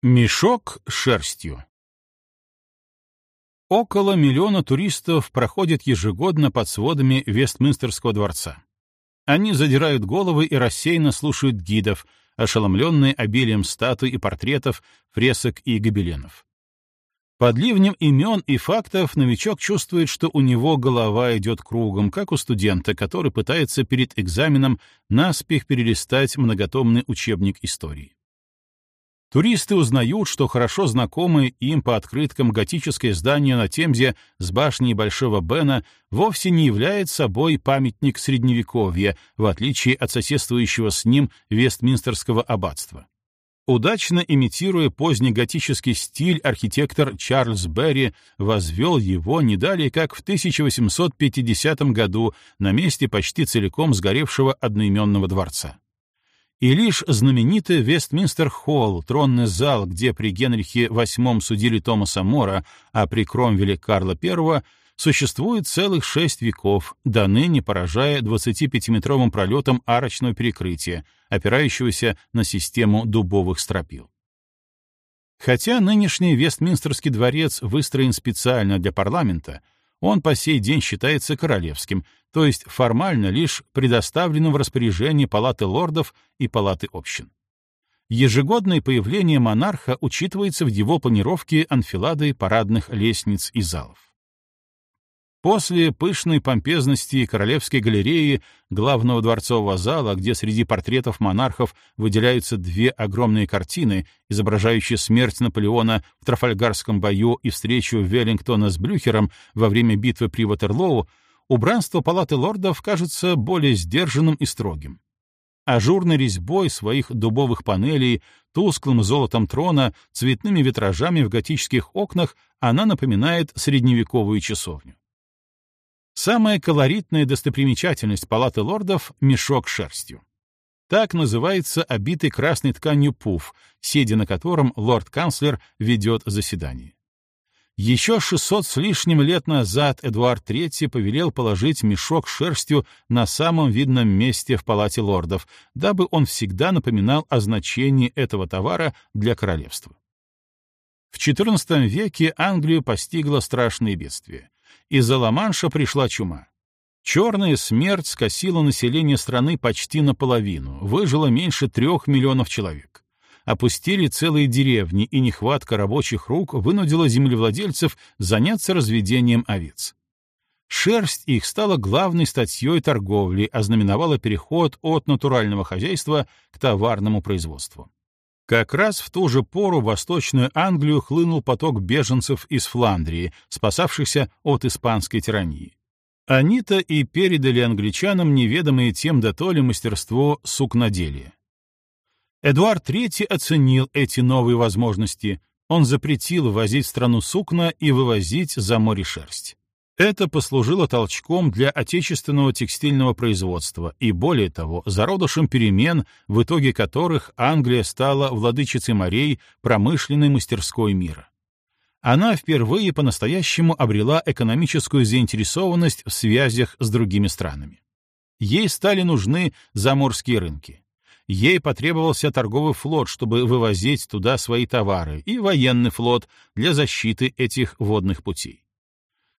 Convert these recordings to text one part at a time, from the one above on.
Мешок с шерстью. Около миллиона туристов проходят ежегодно под сводами Вестминстерского дворца. Они задирают головы и рассеянно слушают гидов, ошеломленные обилием статуй и портретов, фресок и гобеленов. Под ливнем имен и фактов новичок чувствует, что у него голова идет кругом, как у студента, который пытается перед экзаменом наспех перелистать многотомный учебник истории. Туристы узнают, что хорошо знакомое им по открыткам готическое здание на Темзе с башней Большого Бена вовсе не является собой памятник Средневековья, в отличие от соседствующего с ним Вестминстерского аббатства. Удачно имитируя поздний готический стиль, архитектор Чарльз Берри возвел его не далее, как в 1850 году на месте почти целиком сгоревшего одноименного дворца. И лишь знаменитый Вестминстер-холл, тронный зал, где при Генрихе VIII судили Томаса Мора, а при Кромвеле Карла I, существует целых шесть веков, до ныне поражая 25-метровым пролетом арочного перекрытия, опирающегося на систему дубовых стропил. Хотя нынешний Вестминстерский дворец выстроен специально для парламента, он по сей день считается королевским, то есть формально лишь предоставленным в распоряжение Палаты лордов и Палаты общин. Ежегодное появление монарха учитывается в его планировке анфилады парадных лестниц и залов. После пышной помпезности Королевской галереи, главного дворцового зала, где среди портретов монархов выделяются две огромные картины, изображающие смерть Наполеона в Трафальгарском бою и встречу Веллингтона с Блюхером во время битвы при Ватерлоу, убранство Палаты лордов кажется более сдержанным и строгим. Ажурной резьбой своих дубовых панелей, тусклым золотом трона, цветными витражами в готических окнах она напоминает средневековую часовню. Самая колоритная достопримечательность Палаты лордов — мешок шерстью. Так называется обитый красной тканью пуф, сидя на котором лорд-канцлер ведет заседание. Еще 600 с лишним лет назад Эдуард III повелел положить мешок шерстью на самом видном месте в Палате лордов, дабы он всегда напоминал о значении этого товара для королевства. В XIV веке Англию постигло страшное бедствие. Из-за Ла-Манша пришла чума. Черная смерть скосила население страны почти наполовину, выжило меньше трех миллионов человек опустили целые деревни, и нехватка рабочих рук вынудила землевладельцев заняться разведением овец. Шерсть их стала главной статьей торговли, ознаменовала переход от натурального хозяйства к товарному производству. Как раз в ту же пору в Восточную Англию хлынул поток беженцев из Фландрии, спасавшихся от испанской тирании. Они-то и передали англичанам неведомое тем дотоле мастерство сукноделия. Эдуард III оценил эти новые возможности. Он запретил возить в страну сукна и вывозить за море шерсть. Это послужило толчком для отечественного текстильного производства и, более того, зародышем перемен, в итоге которых Англия стала владычицей морей промышленной мастерской мира. Она впервые по-настоящему обрела экономическую заинтересованность в связях с другими странами. Ей стали нужны заморские рынки. Ей потребовался торговый флот, чтобы вывозить туда свои товары, и военный флот для защиты этих водных путей.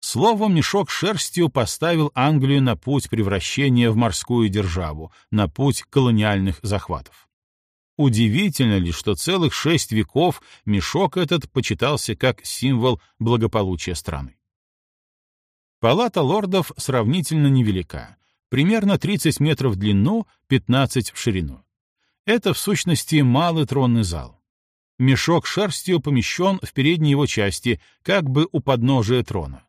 Словом, мешок шерстью поставил Англию на путь превращения в морскую державу, на путь колониальных захватов. Удивительно ли, что целых шесть веков мешок этот почитался как символ благополучия страны. Палата лордов сравнительно невелика, примерно 30 метров в длину, 15 в ширину. Это, в сущности, малый тронный зал. Мешок шерстью помещен в передней его части, как бы у подножия трона.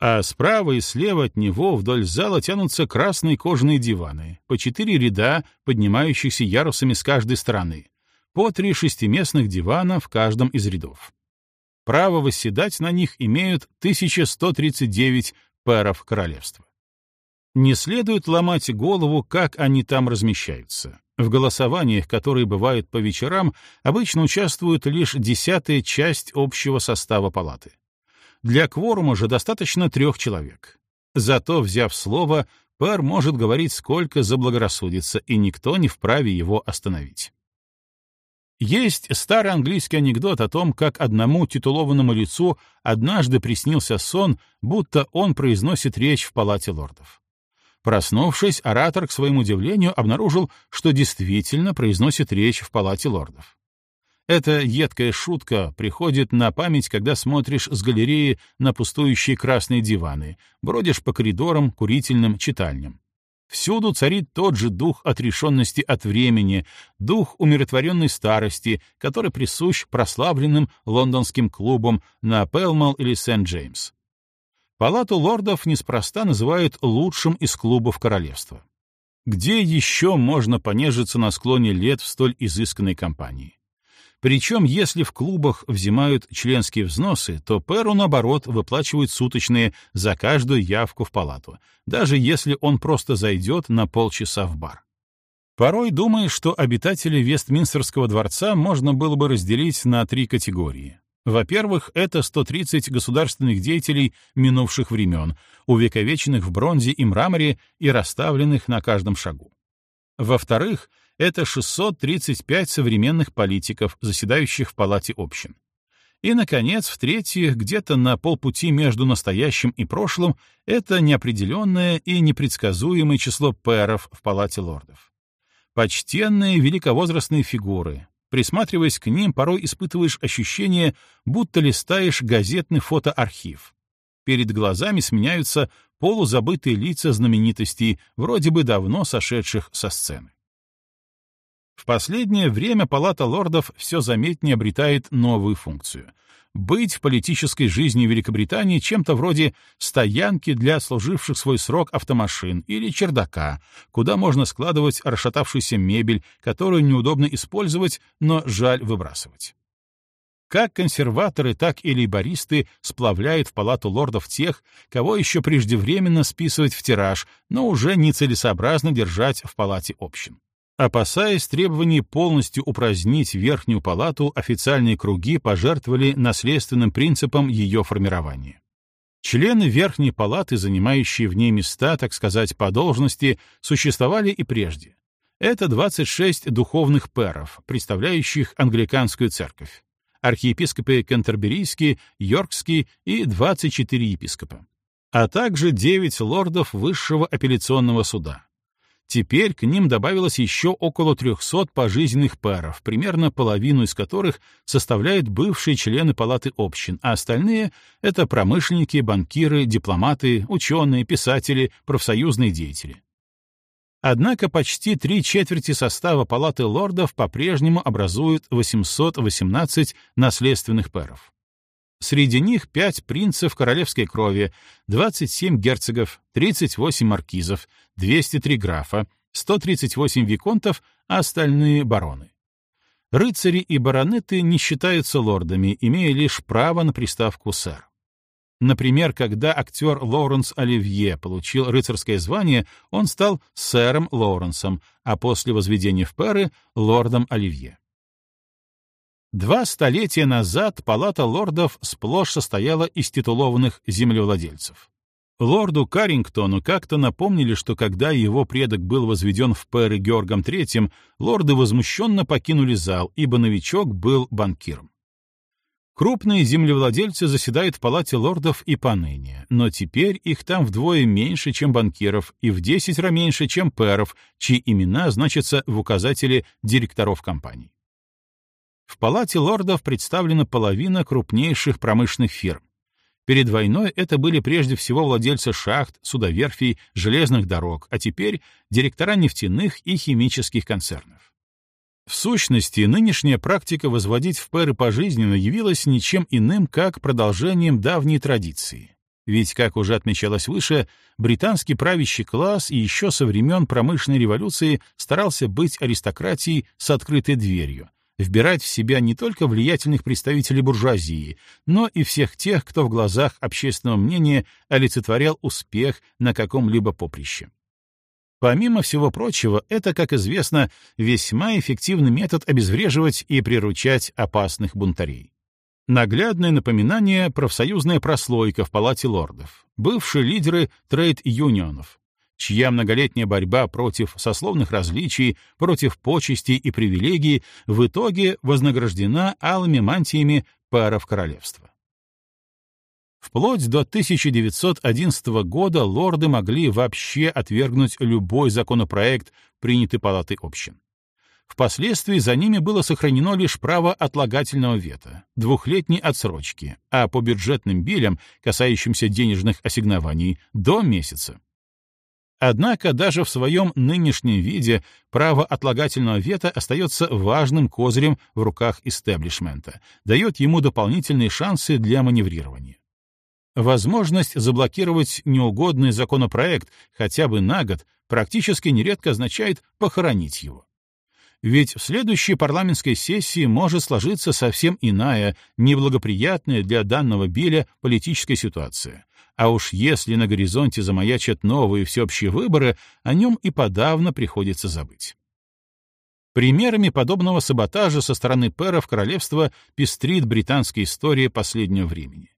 А справа и слева от него вдоль зала тянутся красные кожаные диваны, по четыре ряда, поднимающихся ярусами с каждой стороны, по три шестиместных дивана в каждом из рядов. Право восседать на них имеют 1139 пэров королевства. Не следует ломать голову, как они там размещаются. В голосованиях, которые бывают по вечерам, обычно участвует лишь десятая часть общего состава палаты. Для кворума же достаточно трех человек. Зато, взяв слово, пар может говорить сколько заблагорассудится, и никто не вправе его остановить. Есть старый английский анекдот о том, как одному титулованному лицу однажды приснился сон, будто он произносит речь в палате лордов. Проснувшись, оратор, к своему удивлению, обнаружил, что действительно произносит речь в палате лордов. Эта едкая шутка приходит на память, когда смотришь с галереи на пустующие красные диваны, бродишь по коридорам, курительным, читальням. Всюду царит тот же дух отрешенности от времени, дух умиротворенной старости, который присущ прославленным лондонским клубам на Пелмал или Сент-Джеймс. Палату лордов неспроста называют лучшим из клубов королевства. Где еще можно понежиться на склоне лет в столь изысканной компании? Причем, если в клубах взимают членские взносы, то Перу, наоборот, выплачивают суточные за каждую явку в палату, даже если он просто зайдет на полчаса в бар. Порой думаю, что обитателей Вестминстерского дворца можно было бы разделить на три категории. Во-первых, это 130 государственных деятелей минувших времен, увековеченных в бронзе и мраморе и расставленных на каждом шагу. Во-вторых, это 635 современных политиков, заседающих в Палате общин. И, наконец, в-третьих, где-то на полпути между настоящим и прошлым, это неопределенное и непредсказуемое число пэров в Палате лордов. Почтенные великовозрастные фигуры. Присматриваясь к ним, порой испытываешь ощущение, будто листаешь газетный фотоархив. Перед глазами сменяются полузабытые лица знаменитостей, вроде бы давно сошедших со сцены. В последнее время Палата лордов все заметнее обретает новую функцию — быть в политической жизни Великобритании чем-то вроде стоянки для служивших свой срок автомашин или чердака, куда можно складывать расшатавшуюся мебель, которую неудобно использовать, но жаль выбрасывать. Как консерваторы, так и лейбористы сплавляют в палату лордов тех, кого еще преждевременно списывать в тираж, но уже нецелесообразно держать в палате общин. Опасаясь требований полностью упразднить Верхнюю палату, официальные круги пожертвовали наследственным принципом ее формирования. Члены Верхней палаты, занимающие в ней места, так сказать, по должности, существовали и прежде. Это 26 духовных пэров, представляющих англиканскую церковь, архиепископы Кентерберийский, Йоркский и 24 епископа, а также 9 лордов Высшего апелляционного суда, Теперь к ним добавилось еще около 300 пожизненных паров, примерно половину из которых составляют бывшие члены палаты общин, а остальные — это промышленники, банкиры, дипломаты, ученые, писатели, профсоюзные деятели. Однако почти три четверти состава палаты лордов по-прежнему образуют 818 наследственных пэров. Среди них пять принцев королевской крови, 27 герцогов, 38 маркизов, 203 графа, 138 виконтов, а остальные — бароны. Рыцари и баронеты не считаются лордами, имея лишь право на приставку «сэр». Например, когда актер Лоуренс Оливье получил рыцарское звание, он стал сэром Лоуренсом, а после возведения в пэры — лордом Оливье. Два столетия назад палата лордов сплошь состояла из титулованных землевладельцев. Лорду Каррингтону как-то напомнили, что когда его предок был возведен в пэры Георгом III, лорды возмущенно покинули зал, ибо новичок был банкиром. Крупные землевладельцы заседают в палате лордов и поныне, но теперь их там вдвое меньше, чем банкиров, и в десятеро меньше, чем пэров, чьи имена значатся в указателе директоров компаний. В Палате лордов представлена половина крупнейших промышленных фирм. Перед войной это были прежде всего владельцы шахт, судоверфей, железных дорог, а теперь директора нефтяных и химических концернов. В сущности, нынешняя практика возводить в пэры пожизненно явилась ничем иным, как продолжением давней традиции. Ведь, как уже отмечалось выше, британский правящий класс еще со времен промышленной революции старался быть аристократией с открытой дверью, вбирать в себя не только влиятельных представителей буржуазии, но и всех тех, кто в глазах общественного мнения олицетворял успех на каком-либо поприще. Помимо всего прочего, это, как известно, весьма эффективный метод обезвреживать и приручать опасных бунтарей. Наглядное напоминание — профсоюзная прослойка в Палате лордов, бывшие лидеры трейд-юнионов, чья многолетняя борьба против сословных различий, против почестей и привилегий в итоге вознаграждена алыми мантиями паров королевства. Вплоть до 1911 года лорды могли вообще отвергнуть любой законопроект, принятый Палатой общин. Впоследствии за ними было сохранено лишь право отлагательного вето, двухлетней отсрочки, а по бюджетным билям, касающимся денежных ассигнований, до месяца. Однако даже в своем нынешнем виде право отлагательного вето остается важным козырем в руках истеблишмента, дает ему дополнительные шансы для маневрирования. Возможность заблокировать неугодный законопроект хотя бы на год практически нередко означает похоронить его. Ведь в следующей парламентской сессии может сложиться совсем иная, неблагоприятная для данного Биля политическая ситуация. А уж если на горизонте замаячат новые всеобщие выборы, о нем и подавно приходится забыть. Примерами подобного саботажа со стороны пэров королевства пестрит британская история последнего времени.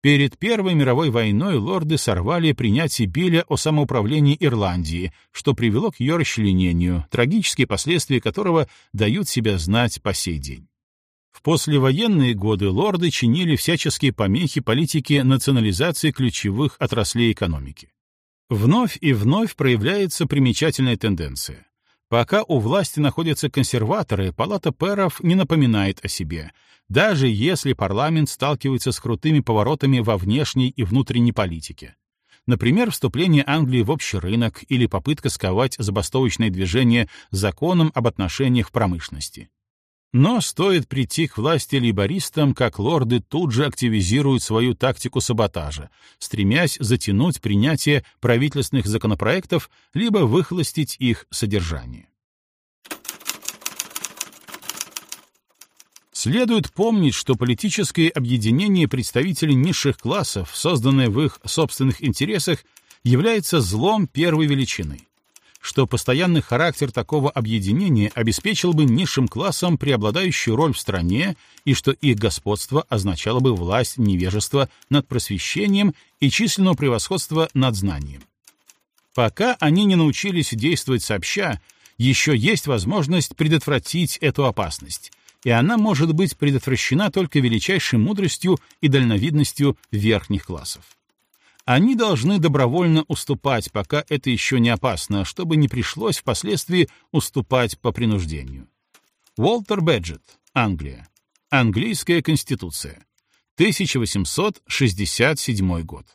Перед Первой мировой войной лорды сорвали принятие Билля о самоуправлении Ирландии, что привело к ее расчленению, трагические последствия которого дают себя знать по сей день. В послевоенные годы лорды чинили всяческие помехи политики национализации ключевых отраслей экономики. Вновь и вновь проявляется примечательная тенденция. Пока у власти находятся консерваторы, палата пэров не напоминает о себе, даже если парламент сталкивается с крутыми поворотами во внешней и внутренней политике. Например, вступление Англии в общий рынок или попытка сковать забастовочное движение законом об отношениях в промышленности. Но стоит прийти к власти лейбористам, как лорды тут же активизируют свою тактику саботажа, стремясь затянуть принятие правительственных законопроектов либо выхолостить их содержание. Следует помнить, что политическое объединение представителей низших классов, созданное в их собственных интересах, является злом первой величины, что постоянный характер такого объединения обеспечил бы низшим классам преобладающую роль в стране и что их господство означало бы власть невежества над просвещением и численного превосходства над знанием. Пока они не научились действовать сообща, еще есть возможность предотвратить эту опасность, и она может быть предотвращена только величайшей мудростью и дальновидностью верхних классов. Они должны добровольно уступать, пока это еще не опасно, чтобы не пришлось впоследствии уступать по принуждению. Уолтер Беджет, Англия. Английская конституция. 1867 год.